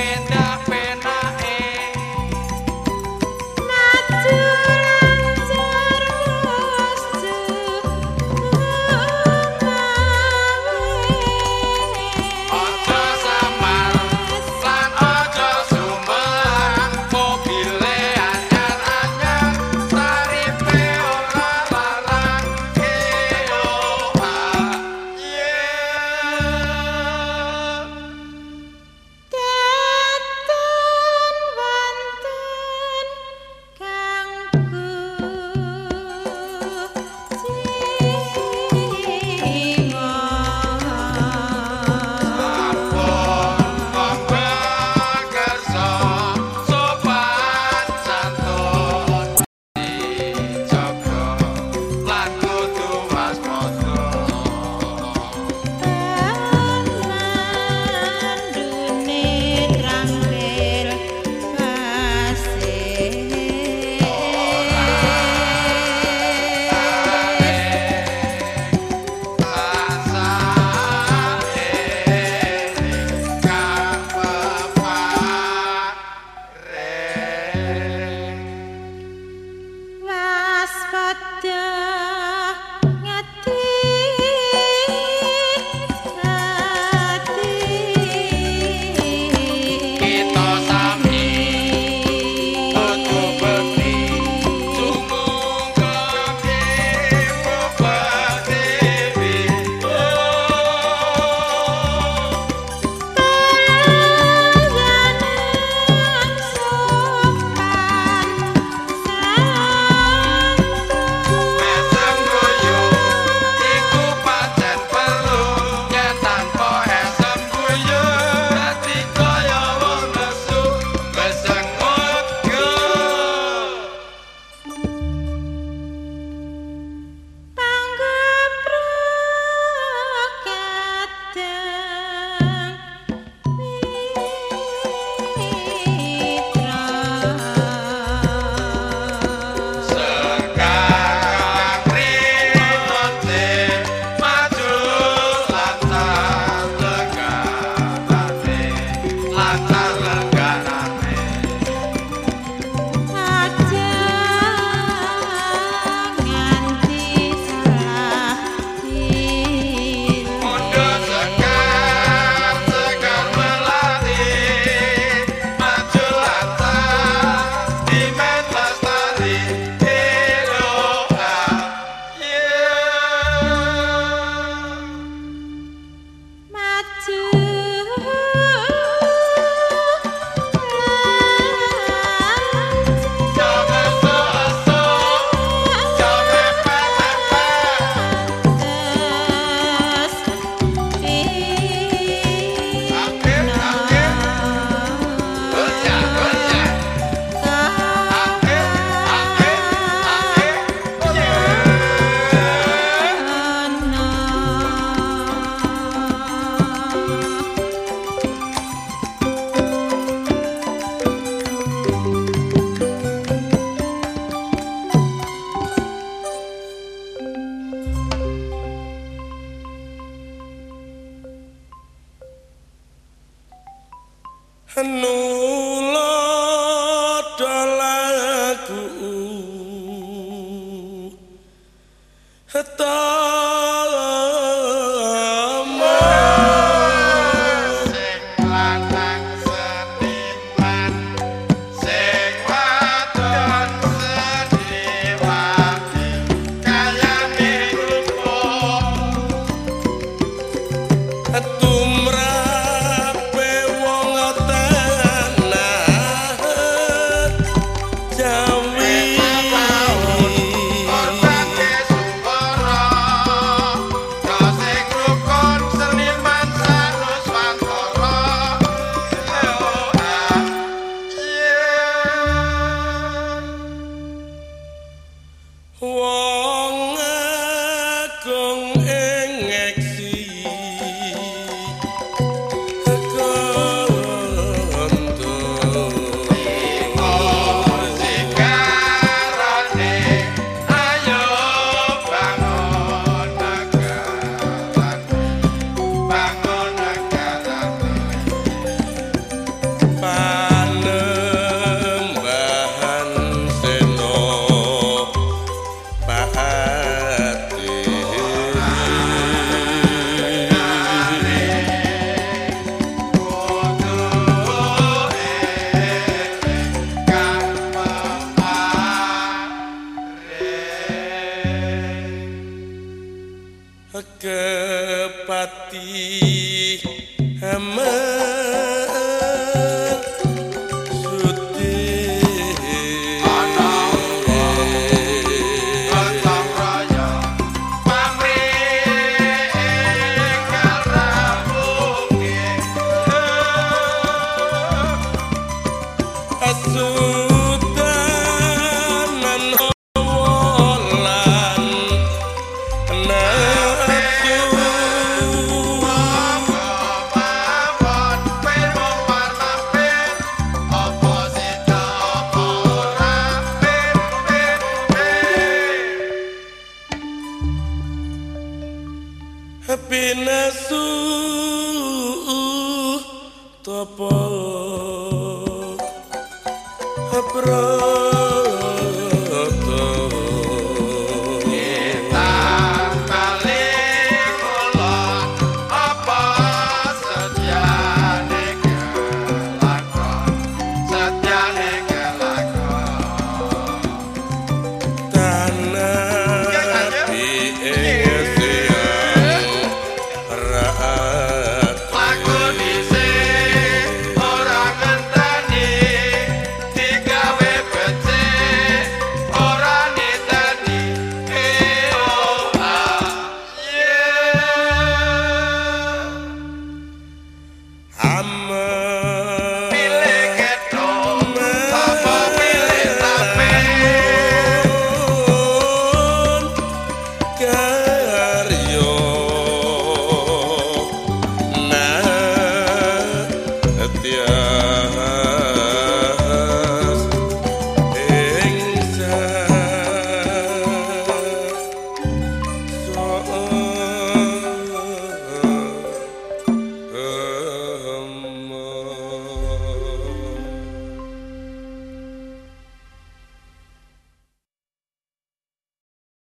when the Whoa. 그 Yeah.